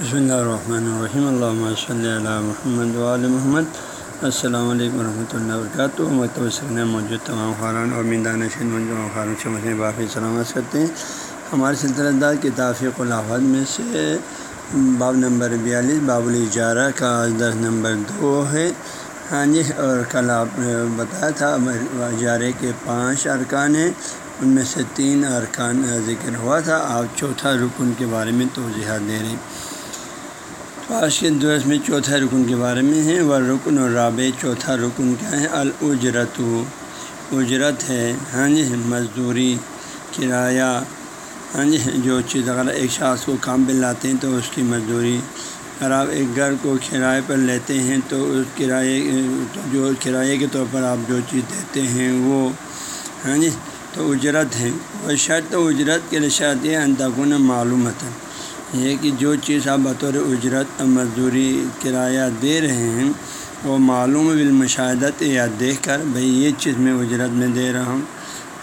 بسم اللہ الرحمن الرحیم اللہ صلی اللہ محمد علیہ محمد السلام علیکم ورحمۃ اللہ وبرکاتہ مکتب سکن موجود تمام خاران اور میندان شن خارن سے مجھے باقی سلامت کرتے ہیں ہمارے سلسلہ دار کتافی خلافت میں سے باب نمبر بیالیس، باب الجارہ کا درس نمبر دو ہے۔ ہاں جی اور کل آپ نے بتایا تھا، اجارے کے پانچ ارکان ہیں۔ ان میں سے تین ارکان ذکر ہوا تھا۔ آپ چوتھا رکن کے بارے میں توضیحات دے رہے ہیں۔ آج کے درس میں چوتھا رکن کے بارے میں ہے وہ رکن اور رابع چوتھا رکن کیا ہے؟ الجرت اجرت ہے ہاں جی مزدوری، کرایہ ہاں جی جو چیز اگر ایک شخص کو کام پہ لاتے ہیں تو اس کی مزدوری۔ اگر آپ ایک گھر کو کرائے پر لیتے ہیں تو اس کرائے، جو کرائے کے طور پر آپ جو چیز دیتے ہیں وہ ہاں جی تو اجرت ہے۔ وہ شرط اجرت کے لیے شرط یہ انتقن معلومات ہے یہ کہ جو چیز آپ بطور اجرت مزدوری کرایہ دے رہے ہیں، وہ معلوم بالمشاہدت یا دیکھ کر، بھئی یہ چیز میں اجرت میں دے رہا ہوں۔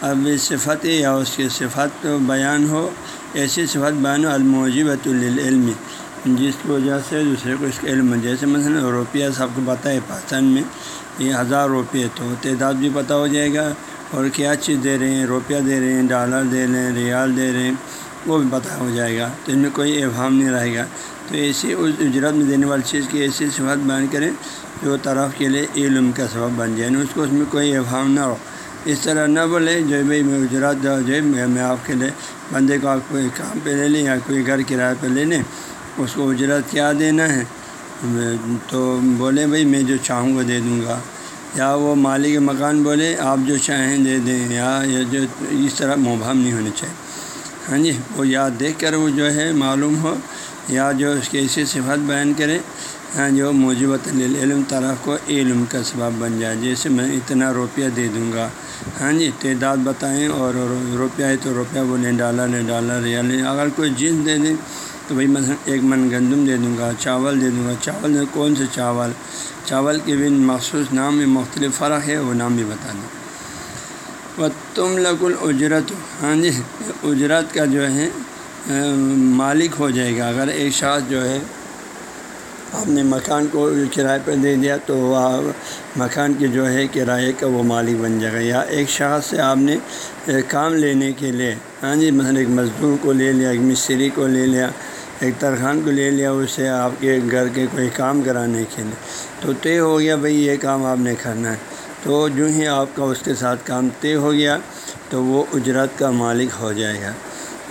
اب صفت یا اس کی صفت بیان ہو۔ ایسی صفت بیان ہو، الموجبۃ للعلم، جس کی وجہ سے دوسرے کو اس کا علم جیسے مثلاً روپیہ سب کو پتہ ہے پاکستان میں، یہ ہزار روپے تو تعداد بھی پتہ ہو جائے گا۔ اور کیا چیز دے رہے ہیں؟ روپیہ دے رہے ہیں، ڈالر دے رہے ہیں، ریال دے رہے ہیں۔ وہ بھی پتہ ہو جائے گا۔ تو ان میں کوئی ابہام نہیں رہے گا۔ تو ایسی اس اجرت میں دینے والی چیز کی ایسی صفت بیان کریں جو طرف کے لیے علم کا سبب بن جائے۔ یعنی اس کو اس میں کوئی ابہام نہ ہو۔ اس طرح نہ بولے جو بھائی میں اجرت جو میں آپ کے لیے بندے کو آپ کوئی کام پہ لے لیں یا کوئی گھر کرایہ پہ لے لیں، اس کو اجرت کیا دینا ہے؟ تو بولے بھائی میں جو چاہوں گا دے دوں گا۔ یا وہ مالک مکان بولے، آپ جو چاہیں دے دیں، یا جو اس طرح مبہم نہیں ہونے چاہیے۔ ہاں جی وہ یاد دیکھ کر وہ جو ہے معلوم ہو، یا جو اس کی ایسی صفت بیان کرے ہاں جو موجبت علم طرف کو علم کا سبب بن جائے، جیسے میں اتنا روپیہ دے دوں گا۔ ہاں جی تعداد بتائیں اور روپیہ ہے تو روپیہ بولیں ڈالر ہے ڈالر یا اگر کوئی جنس دے دیں تو بھائی مثلاً ایک من گندم دے دوں گا، چاول دے دوں گا۔ چاول میں کون سے چاول؟ چاول کے بھی مخصوص نام میں مختلف فرق ہے، وہ نام بھی بتا دیں و تم لگ الاجرت ہاں جی اجرت کا جو ہے مالک ہو جائے گا۔ اگر ایک شخص جو ہے آپ نے مکان کو کرائے پہ دے دیا، تو وہ مکان کے جو ہے، کرائے کا وہ مالک بن جائے گا۔ یا ایک شخص سے آپ نے کام لینے کے لیے ہاں جی مثلاً ایک مزدور کو لے لیا، ایک مستری کو لے لیا، ایک ترخان کو لے لیا اسے آپ کے گھر کے کوئی کام کرانے کے لیے۔ تو طے ہو گیا بھئی یہ کام آپ نے کرنا ہے۔ تو جو ہی آپ کا اس کے ساتھ کام طے ہو گیا تو وہ اجرت کا مالک ہو جائے گا۔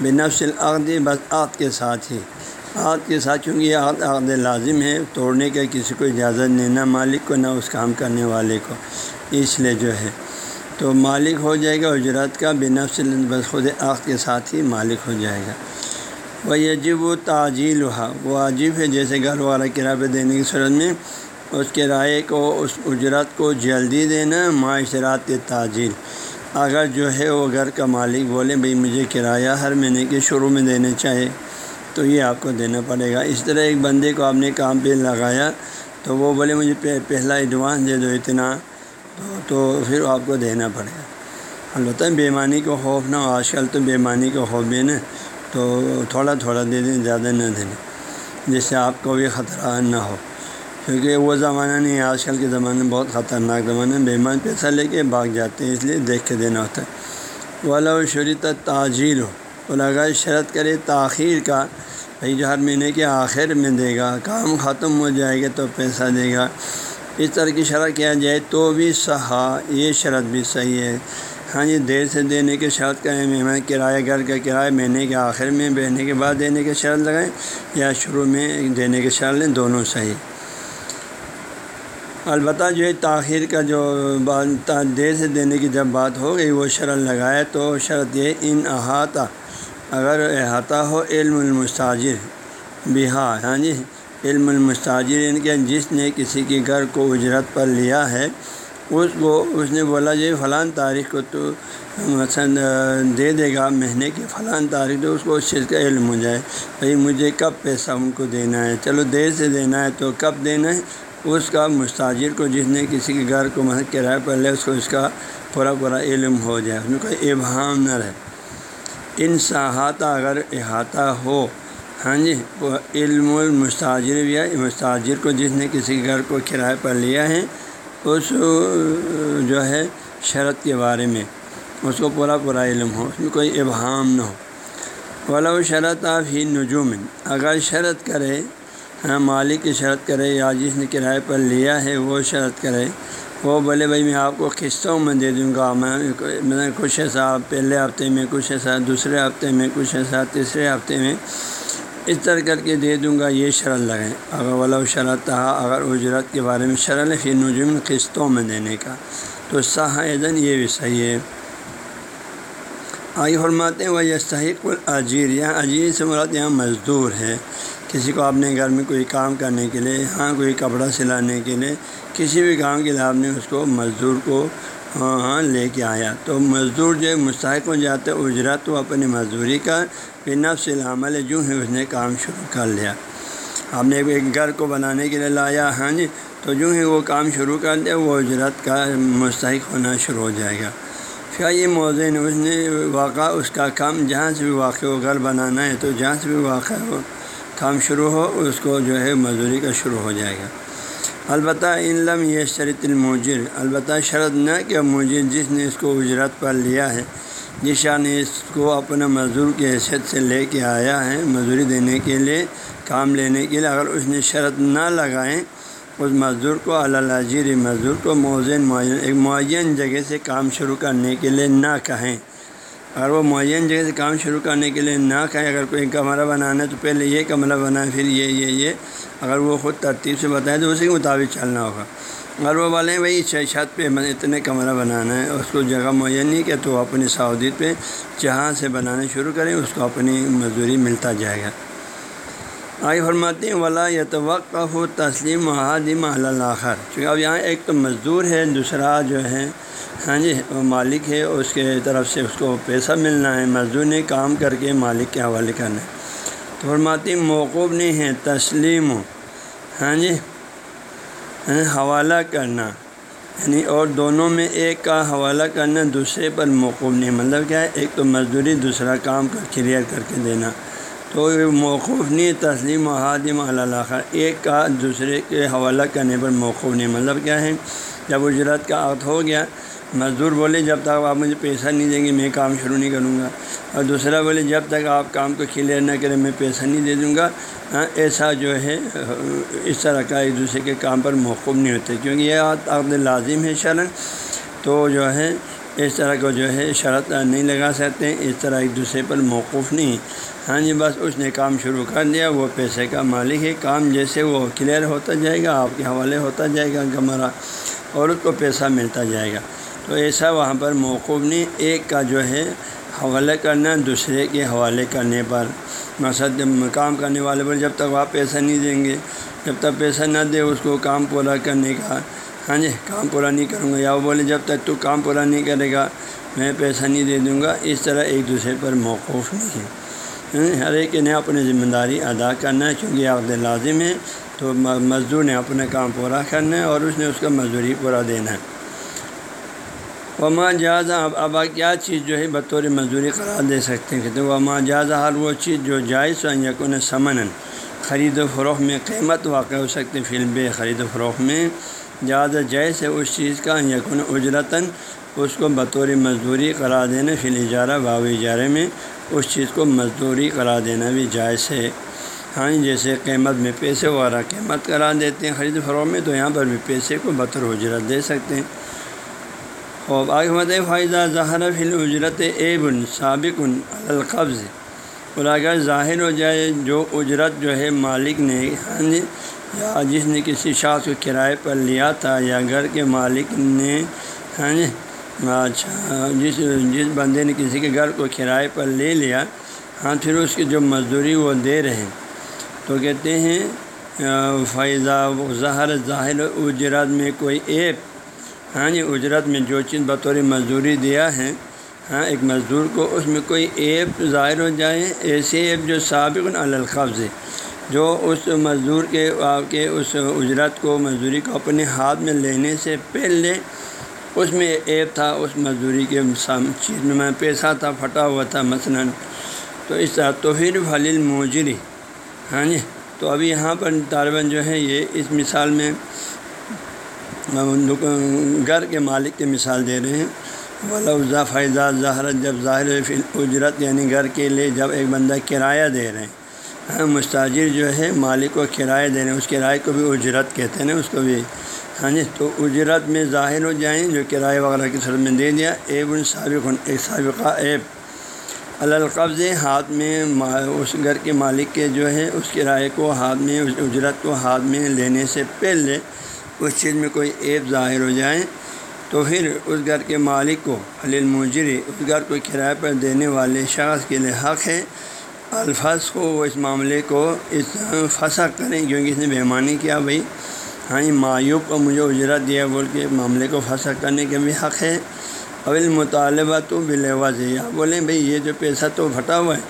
بنفس العقد، بس عقد کے ساتھ ہی۔ عقد کے ساتھ چونکہ یہ عقد عقد لازم ہے، توڑنے کا کسی کو اجازت نہیں، نہ مالک کو، نہ اس کام کرنے والے کو۔ اس لیے جو ہے۔ تو مالک ہو جائے گا اجرت کا، بنفس بس خود عقد کے ساتھ ہی مالک ہو جائے گا۔ وہ یجب و تعجیل ہوا وہ عجیب ہے، جیسے گھر والا کرایہ دینے کی صورت میں اس کرائے کو، اس اجرت کو جلدی دینا معاشرات تعجیل اگر جو ہے وہ گھر کا مالک بولے بھئی مجھے کرایہ ہر مہینے کے شروع میں دینے چاہیے تو یہ آپ کو دینا پڑے گا۔ اس طرح ایک بندے کو آپ نے کام پہ لگایا، تو وہ بولے، مجھے پہلا ایڈوانس دے دو اتنا، تو تو پھر آپ کو دینا پڑے گا۔ البتہ بیمانی کو خوف نہ ہو، آج کل تو بیمانی کو خوف بھی نا، تو تھوڑا تھوڑا دے دیں، زیادہ نہ دیں، جس سے آپ کو بھی خطرہ نہ ہو۔ کیونکہ وہ زمانہ نہیں ہے، آج کل کے زمانے میں بہت خطرناک زمانہ ہے بیمان پیسہ لے کے بھاگ جاتے ہیں، اس لیے دیکھ کے دینا ہوتا ہے۔ والا و شریط تاجیل ہو وہ لگا شرط کرے تاخیر کا، بھائی جو ہر مہینے کے آخر میں دے گا، کام ختم ہو جائے گا تو پیسہ دے گا۔ اس طرح کی شرط کیا جائے تو بھی صحا یہ شرط بھی صحیح ہے۔ ہاں جی دیر سے دینے کے شرط کریں، مہمان کرایہ گھر کا کرایہ مہینے کے آخر میں بہنے کے بعد دینے کے شرط لگائیں یا شروع میں دینے کے شرط لیں، دونوں صحیح۔ البتہ جو ہے تاخیر کا جو بات دیر سے دینے کی جب بات ہو گئی، وہ شرط لگائے تو شرط یہ ان احاطہ، اگر احاطہ ہو علم المستاجر، بہا ہاں جی علم المستاجر یعنی ان کے جس نے کسی کے گھر کو اجرت پر لیا ہے، اس کو، اس نے بولا جی فلاں تاریخ کو تو مثلاً دے دے گا مہینے کی فلاں تاریخ تو اس کو اس چیز کا علم ہو جائے، بھائی مجھے کب پیسہ ان کو دینا ہے؟ چلو دیر سے دینا ہے تو کب دینا ہے؟ اس کا مستاجر کو جس نے کسی کے گھر کو مہنگے کرایہ پر لے اس کو اس کا پورا پورا علم ہو جائے، اس میں کوئی ابہام نہ رہے۔ ان ساحاتہ اگر احاطہ ہو ہاں جی وہ علم المستاجر بھی ہے، مستاجر کو جس نے کسی گھر کو کرائے پر لیا ہے، اس جو ہے شرط کے بارے میں اس کو پورا پورا علم ہو، اس میں کوئی ابہام نہ ہو۔ ولا و شرط آپ ہی نجوم اگر شرط کرے ہاں، مالک کی شرط کرے یا جس نے کرائے پر لیا ہے، وہ شرط کرے۔ وہ بولے، بھائی، میں آپ کو قسطوں میں دے دوں گا۔ میں کچھ ایسا پہلے ہفتے میں، کچھ ایسا دوسرے ہفتے میں، کچھ ایسا تیسرے ہفتے میں اس طرح کر کے دے دوں گا۔ یہ شرط لگیں اگر ولا شرط تھا، اگر اجرت کے بارے میں شرط پھر نجوم قسطوں میں دینے کا۔ تو صحیح یہ بھی صحیح ہے۔ آئی حرمات و یہ صحیح الجیر یہاں اجیر سے مراد یہاں مزدور ہے۔ کسی کو آپ نے گھر میں کوئی کام کرنے کے لیے ہاں کوئی کپڑا سلانے کے لیے، کسی بھی کام کے لیے آپ نے اس کو مزدور کو ہاں،, ہاں لے کے آیا۔ تو مزدور جو مستحق ہو جاتا ہے، اجرت وہ اپنی مزدوری کا پھر نفس العمل جو ہے، اس نے کام شروع کر لیا۔ آپ نے ایک گھر کو بنانے کے لیے لایا ہاں جی تو جو ہے، وہ کام شروع کر دیا، وہ اجرت کا مستحق ہونا شروع ہو جائے گا۔ پھر یہ موزین اس نے واقع اس کا کام جہاں سے بھی واقع ہو، گھر بنانا ہے، تو جہاں سے بھی واقع ہو کام شروع ہو، اس کو جو ہے مزدوری کا شروع ہو جائے گا۔ البتہ علم یہ شرط المجر البتہ شرط نہ کہ مجر جس نے اس کو اجرت پر لیا ہے، جس شاہ نے اس کو اپنا مزدور کی حیثیت سے لے کے آیا ہے مزدوری دینے کے لیے، کام لینے کے لیے، اگر اس نے شرط نہ لگائیں اس مزدور کو اللہجیر مزدور کو موزن معین ایک معین جگہ سے کام شروع کرنے کے لیے نہ کہیں۔ اگر وہ معین جگہ سے کام شروع کرنے کے لیے نہ کہیں اگر کوئی کمرہ بنانا ہے تو پہلے یہ کمرہ بنائے پھر یہ یہ یہ۔ اگر وہ خود ترتیب سے بتائے تو اسی کے مطابق چلنا ہوگا۔ اگر وہ بولیں بھائی چھت پہ اتنے کمرہ بنانا ہے، اس کو جگہ معین نہیں کہ تو اپنی سعودیت پہ جہاں سے بنانا شروع کریں، اس کو اپنی مزدوری ملتا جائے گا۔ آئی فرماتے ہیں ولا یا تو ہو تسلیم محادم آخر چونکہ اب یہاں ایک تو مزدور ہے، دوسرا جو ہے ہاں جی وہ مالک ہے، اس کے طرف سے اس کو پیسہ ملنا ہے، مزدور نے کام کر کے مالک کے حوالے کرنا ہے۔ تو فرماتی موقوب نہیں ہے تسلیم ہاں جی ہاں، حوالہ کرنا۔ یعنی اور دونوں میں ایک کا حوالہ کرنا، دوسرے پر موقوف نہیں۔ مطلب کیا ہے؟ ایک تو مزدوری، دوسرا کام کا کلیئر کر کے دینا۔ تو موقوف نہیں، تسلیم و حادم اللہ ایک کا دوسرے کے حوالہ کرنے پر موقوف نہیں۔ مطلب کیا ہے؟ جب اجرت کا عقد ہو گیا، مزدور بولے، جب تک آپ مجھے پیسہ نہیں دیں گے، میں کام شروع نہیں کروں گا۔ اور دوسرا بولے، جب تک آپ کام کو کلیئر نہ کریں، میں پیسہ نہیں دے دوں گا۔ ہاں ایسا جو ہے، اس طرح کا ایک دوسرے کے کام پر موقف نہیں ہوتے۔ کیونکہ یہ عقد لازم ہے شرن تو جو ہے، اس طرح کو جو ہے، شرط نہیں لگا سکتے۔ اس طرح ایک دوسرے پر موقف نہیں۔ ہاں جی بس اس نے کام شروع کر دیا، وہ پیسے کا مالک ہے۔ کام جیسے وہ کلیئر ہوتا جائے گا، آپ کے حوالے ہوتا جائے گا کمرہ اور اس کو پیسہ ملتا جائے گا۔ تو ایسا وہاں پر موقف نہیں، ایک کا جو ہے حوالے کرنا، دوسرے کے حوالے کرنے پر، مقصد کام کرنے والے پر جب تک آپ پیسہ نہیں دیں گے، جب تک پیسہ نہ دے، اس کو کام پورا کرنے کا ہاں جی کام پورا نہیں کروں گا۔ یا وہ بولے، جب تک تو کام پورا نہیں کرے گا، میں پیسہ نہیں دے دوں گا۔ اس طرح ایک دوسرے پر موقف نہیں ہے۔ ہر ایک نے اپنی ذمہ داری ادا کرنا ہے، چونکہ عقد لازم ہے۔ تو مزدور نے اپنا کام پورا کرنا ہے اور اس نے اس کا مزدوری پورا دینا ہے۔ وما جہاز اب اب کیا چیز جو ہے بطور مزدوری قرار دے سکتے ہیں؟ کہتے وما جہاز ہر وہ چیز جو جائز و یقن سمن خرید و فروخت میں قیمت واقع ہو سکتی فلم بے خرید و فروخت میں۔ جہاز جائز ہے اس چیز کا یقن اجرتاً۔ اس کو بطور مزدوری قرار دینا، فی اجارہ باب اجارے میں۔ اس چیز کو مزدوری قرار دینا بھی جائز ہے۔ ہاں جیسے قیمت میں پیسے وغیرہ قیمت قرار دیتے ہیں، خرید فروغ میں تو یہاں پر بھی پیسے کو بطور اجرت دے سکتے ہیں۔ خوب، آگے فائدہ ظاہر فل اجرت ایب سابق القبض۔ اور اگر ظاہر ہو جائے جو اجرت جو ہے مالک نے ہاں جی یا جس نے کسی شاخ کو کرائے پر لیا تھا یا گھر کے مالک نے ہاں جی اچھا جس جس بندے نے کسی کے گھر کو کرائے پر لے لیا ہاں پھر اس کی جو مزدوری وہ دے رہے ہیں۔ تو کہتے ہیں فائدہ ظاہر ظاہر اجرت میں کوئی ایپ ہاں جی اجرت میں جو چیز بطور مزدوری دیا ہے ہاں ایک مزدور کو اس میں کوئی ایپ ظاہر ہو جائے ایسے ایپ جو سابق القبض ہے، جو اس مزدور کے کے اس اجرت کو، مزدوری کو اپنے ہاتھ میں لینے سے پہلے اس میں ایپ تھا، اس مزدوری کے چیز میں پیسہ تھا، پھٹا ہوا تھا مثلاً۔ تو اس طرح توحیر بھلیل موجری ہاں جی؟ تو ابھی یہاں پر طالباً جو ہے، یہ اس مثال میں گھر کے مالک کی مثال دے رہے ہیں۔ ولافظہ فائدہ ظاہر جب ظاہر اجرت یعنی گھر کے لیے جب ایک بندہ کرایہ دے رہے ہیں۔ ہاں مستاجر جو ہے، مالک کو کرایہ دے رہے ہیں۔ اس کرائے کو بھی اجرت کہتے ہیں نا اس کو بھی ہاں جی تو اجرت میں ظاہر ہو جائیں جو کرائے وغیرہ کی صورت میں دے دیا، ایب السابق ایک سابقہ ایب۔ القبض، ہاتھ میں اس گھر کے مالک کے جو ہے اس کرائے کو ہاتھ میں، اس اجرت کو ہاتھ میں لینے سے پہلے اس چیز میں کوئی ایپ ظاہر ہو جائے تو پھر اس گھر کے مالک کو، علی مجری اس گھر کو کرائے پر دینے والے شخص کے لیے حق ہے۔ الفاظ کو وہ اس معاملے کو اس پھنسا کریں، کیونکہ اس نے بےمانی کیا بھائی۔ ہاں مایوب کو مجھے اجرت دیا، بول کے معاملے کو پھنسا کرنے کے بھی حق ہے۔ اول مطالبہ تو بلوا سے یا بولیں بھئی یہ جو پیسہ تو پھٹا ہوا ہے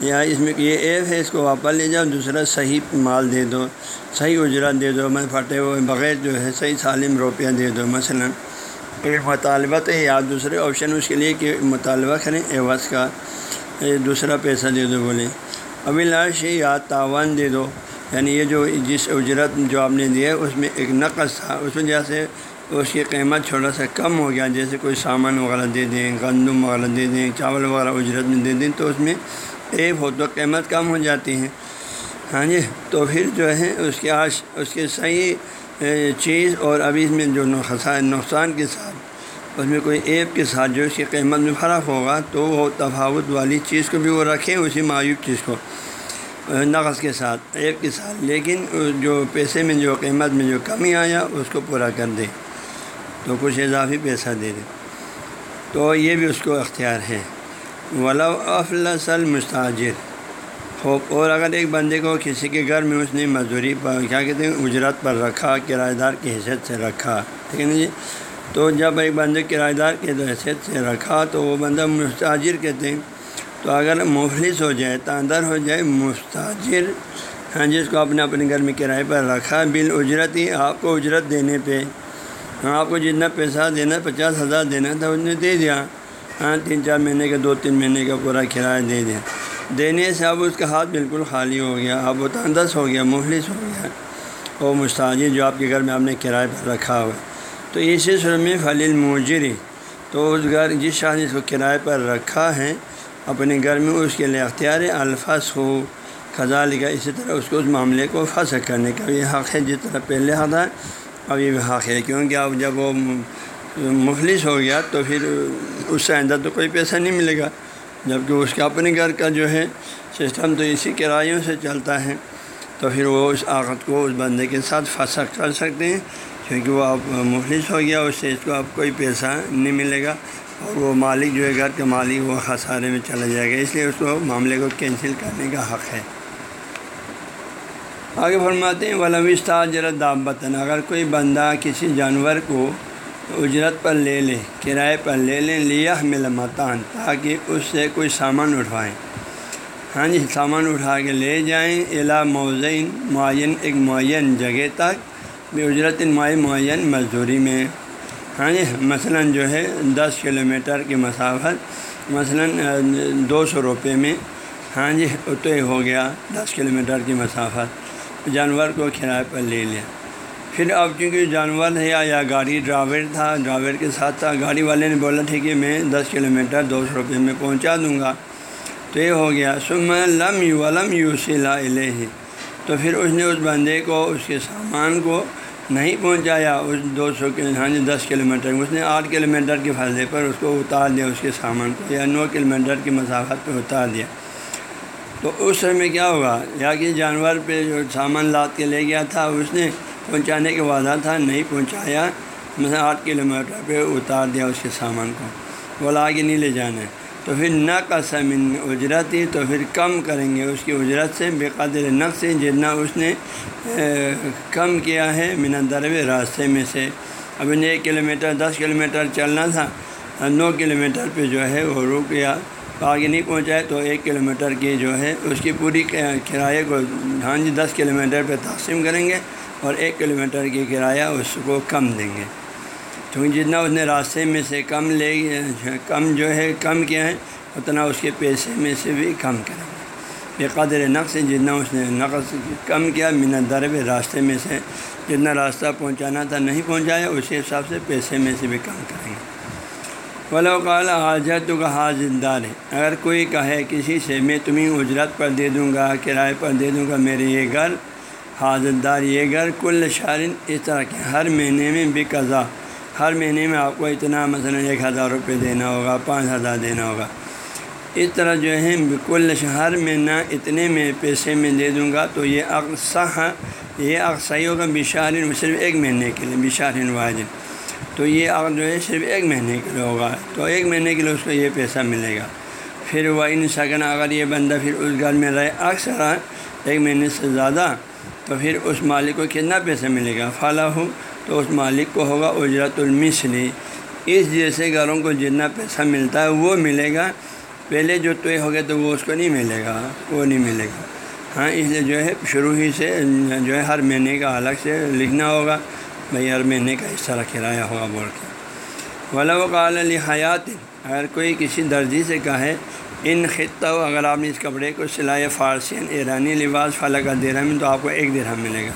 یا اس میں یہ ایپ ہے، اس کو واپس لے جاؤ، دوسرا صحیح مال دے دو، صحیح اجرت دے دو، میں پھٹے ہوئے بغیر جو ہے صحیح سالم روپیہ دے دو، مثلا۔ ایک مطالبہ تو یا دوسرے آپشن اس کے لیے کہ مطالبہ کریں ایوز کا دوسرا پیسہ دے دو بولیں۔ ابھی لاش یا تاوان دے دو۔ یعنی یہ جو جس اجرت جو آپ نے دیا ہے، اس میں ایک نقص تھا۔ اس وجہ سے اس کی قیمت چھوٹا سا کم ہو گیا۔ جیسے کوئی سامان وغیرہ دے دیں، گندم وغیرہ دے دیں، چاول وغیرہ اجرت میں دے دیں، تو اس میں ایپ ہو تو قیمت کم ہو جاتی ہے۔ ہاں جی؟ تو پھر جو ہے، اس کے آش اس کے صحیح چیز اور ابھی اس میں جو نقصان کے ساتھ، اس میں کوئی ایپ کے ساتھ جو اس کی قیمت میں فرق ہوگا، تو وہ تفاوت والی چیز کو بھی وہ رکھیں اسی معیوب چیز کو۔ نقص کے ساتھ ایپ کے ساتھ، لیکن جو پیسے میں جو قیمت میں جو کمی آیا، اس کو پورا کر دے۔ تو کچھ اضافی پیسہ دے دے۔ تو یہ بھی اس کو اختیار ہے۔ ولا افلسل مستاجر خوب، اور اگر ایک بندے کو کسی کے گھر میں اس نے مزدوری پر، کیا کہتے ہیں، اجرت پر رکھا، کرایہ دار کی حیثیت سے رکھا، ٹھیک ہے نا جی؟ تو جب ایک بندے کرایہ دار کی حیثیت سے رکھا، تو وہ بندہ مستاجر کہتے ہیں۔ تو اگر مفلس ہو جائے، تاندر ہو جائے، مستاجر ہاں جی، جس کو اپنے اپنے گھر میں کرائے پر رکھا بل اجرت ہی آپ کو اجرت دینے پہ ہاں آپ کو جتنا پیسہ دینا پچاس ہزار دینا تھا اس نے دے دیا۔ ہاں تین چار مہینے کا دو تین مہینے کا پورا کرایہ دے دیا۔ دینے سے اب اس کا ہاتھ بالکل خالی ہو گیا، اب وہ تندس ہو گیا، مفلس ہو گیا۔ وہ مستاجر جو آپ کے گھر میں آپ نے کرائے پر رکھا ہوا تو اسی سر میں فلیل مجری، تو اس گھر جس شاہ جس کو کرائے پر رکھا ہے اپنے گھر میں اس کے لیے اختیار الفاظ ہو خزا لکھا اسی طرح اس کو اس معاملے کو پھنس کرنے کا بھی حق ہے، جس طرح پہلے حق ہے اب یہ بھی حق ہے، کیونکہ اب جب وہ مفلس ہو گیا تو پھر اس سے آئندہ تو کوئی پیسہ نہیں ملے گا، جبکہ اس کے اپنے گھر کا جو ہے سسٹم تو اسی کرایوں سے چلتا ہے، تو پھر وہ اس آغت کو اس بندے کے ساتھ پھنسا کر سکتے ہیں، کیونکہ وہ اب مفلس ہو گیا، اس سے اس کو اب کوئی پیسہ نہیں ملے گا۔ اور وہ مالک جو ہے گھر کے مالک وہ خسارے میں چلا جائے گا، اس لیے اس کو معاملے کو کینسل کرنے کا حق ہے۔ آگے فرماتے ہیں ولوستہ اجرت دعبتاً اگر کوئی بندہ کسی جانور کو اجرت پر لے لے، کرائے پر لے لیں لیا مل متان تاکہ اس سے کوئی سامان اٹھوائیں ہاں جی سامان اٹھا کے لے جائیں الا موزین معین، ایک معین جگہ تک بھی اجرت معین معین مزدوری میں۔ ہاں جی مثلاً جو ہے دس کلو میٹر کی مسافت، مثلاً دو سو روپے میں۔ ہاں جی اتو ہو گیا دس کلو میٹر کی مسافت۔ جانور کو کرائے پر لے لیا۔ پھر اب چونکہ جانور ہے یا گاڑی ڈرائیور تھا، ڈرائیور کے ساتھ تھا، گاڑی والے نے بولا تھا کہ میں دس کلو میٹر دو سو روپئے میں پہنچا دوں گا۔ تو یہ ہو گیا۔ سم لم یو ولم یو سلا ہی تو پھر اس نے اس بندے کو، اس کے سامان کو نہیں پہنچایا اس دو سو کے ہاں جی دس کلو میٹر اس نے آٹھ کلو میٹر کے فاصلے پر اس کو اتار دیا، اس کے سامان کو، یا نو کلو میٹر کی مسافت پہ اتار دیا۔ تو اس میں کیا ہوگا؟ یا کہ جانور پہ جو سامان لاد کے لے گیا تھا، اس نے پہنچانے کے وعدہ تھا، نہیں پہنچایا۔ مثلا آٹھ کلو میٹر پہ اتار دیا اس کے سامان کو۔ بولا آگے نہیں لے جانا۔ ہے تو پھر نہ قسم اجرت ہی تو پھر کم کریں گے۔ اس کی اجرت سے بے قدر نقص جتنا اس نے کم کیا ہے من درب راستے میں سے۔ اب انہیں ایک کلو میٹر دس کلو میٹر چلنا تھا نو کلو میٹر پہ جو ہے وہ رک گیا۔ آگے نہیں پہنچائے تو ایک کلو میٹر کی جو ہے اس کی پوری کرایے کو ہاں جی دس کلو میٹر پہ تقسیم کریں گے اور ایک کلو میٹر کی کرایہ اس کو کم دیں گے۔ کیونکہ جتنا اس نے راستے میں سے کم لے، کم جو ہے، کم کیا ہے، اتنا اس کے پیسے میں سے بھی کم کریں گے بے قدر نقص، جتنا اس نے نقص کم کیا منت درب راستے میں سے، جتنا راستہ پہنچانا تھا، نہیں پہنچایا، اسی حساب سے پیسے میں سے بھی کم کریں گے ولاقال حاجت کا حاضر دار ہے اگر کوئی کہے کسی سے، میں تمہیں اجرت پر دے دوں گا کرائے پر دے دوں گا، میرے یہ گھر حاضر دار یہ گھر، کل شارن اس طرح کے ہر مہینے میں بھی قضا۔ ہر مہینے میں آپ کو اتنا مثلا ایک ہزار روپے دینا ہوگا، پانچ ہزار دینا ہوگا۔ اس طرح جو ہے کل ہر مہینہ اتنے میں پیسے میں دے دوں گا۔ تو یہ اقسا یہ اقسائی ہوگا بشارن صرف ایک مہینے کے لیے بشارن واحد تو یہ جو ہے، صرف ایک مہینے کے لیے ہوگا۔ تو ایک مہینے کے لیے اس کو یہ پیسہ ملے گا۔ پھر وہ ان سکن اگر یہ بندہ پھر اس گھر میں رہے، اکثر ایک مہینے سے زیادہ، تو پھر اس مالک کو کتنا پیسہ ملے گا؟ فلاں ہو تو اس مالک کو ہوگا اجرت المثلی اس جیسے گھروں کو جتنا پیسہ ملتا ہے وہ ملے گا۔ پہلے جو طے ہو گیا تو وہ اس کو نہیں ملے گا، وہ نہیں ملے گا۔ ہاں اس لیے جو ہے شروع ہی سے جو ہے ہر مہینے کا الگ سے لکھنا ہوگا۔ بھائی، ہر مہینے کا اس طرح کرایہ ہوگا بول کے۔ ولا وقال علی حیات اگر کوئی کسی درجی سے کہے، ان خطہ اگر آپ نے اس کپڑے کو سلائے فارسین ایرانی لباس، فلاں کا درہم، تو آپ کو ایک درہم ملے گا۔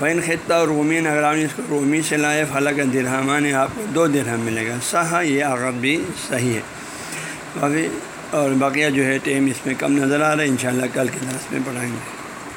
وین خطہ اور رومین اس کو رومی سلائے فلاں کا درہمانی آپ کو دو درہم ملے گا۔ صح یہ عقد بھی صحیح ہے۔ باقی اور بقیہ جو ہے ٹیم اس میں کم نظر آ رہا ہے، انشاءاللہ کل کے درس میں پڑھائیں گے۔